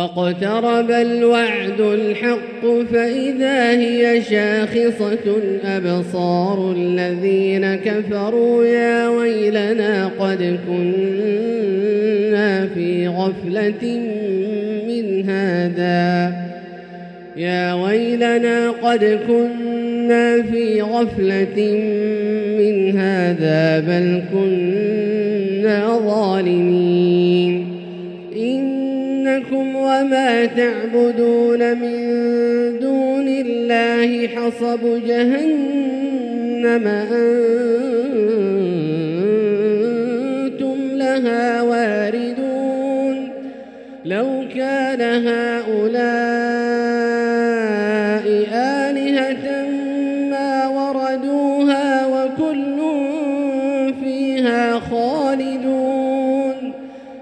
واقترب الوعد الحق فإذا هي شاخصة أبصار الذين كفروا يا ويلنا قد كنا في غفلة من هذا يا ويلنا قد كنا في غفلة من هذا بل كنا ظالمين إنكم وما تعبدون من دون الله حصب جهنم أنتم لها واردون لو كان هؤلاء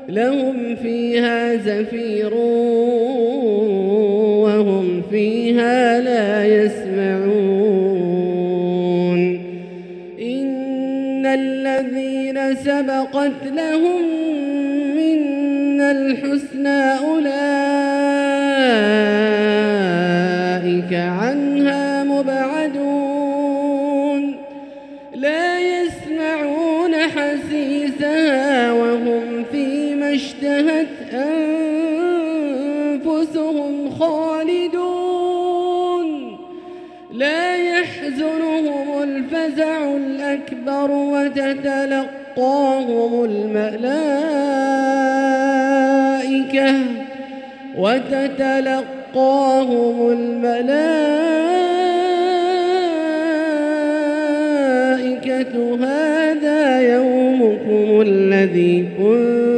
لهم فيها زفير وهم فيها لا يسمعون. إن الذين سبقت لهم منا الحسنى أولئك أنفسهم خالدون. لا يحزنهم الفزع الأكبر وتتلقاهم الملائكة وتتلقاهم الملائكة. هذا يومكم الذي كنتم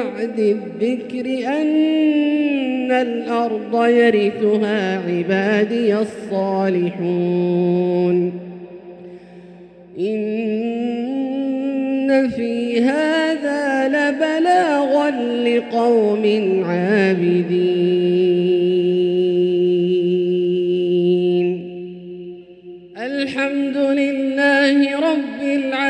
بعد الذكر أن الأرض يرثها عبادي الصالحون. إن في هذا لبلاغا لقوم عابدين. الحمد لله رب العالمين.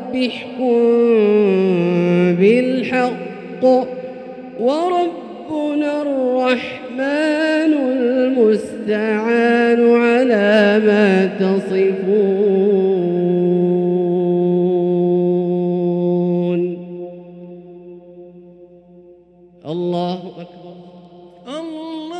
رب احكم بالحق وربنا الرحمن المستعان على ما تصفون. الله أكبر. الله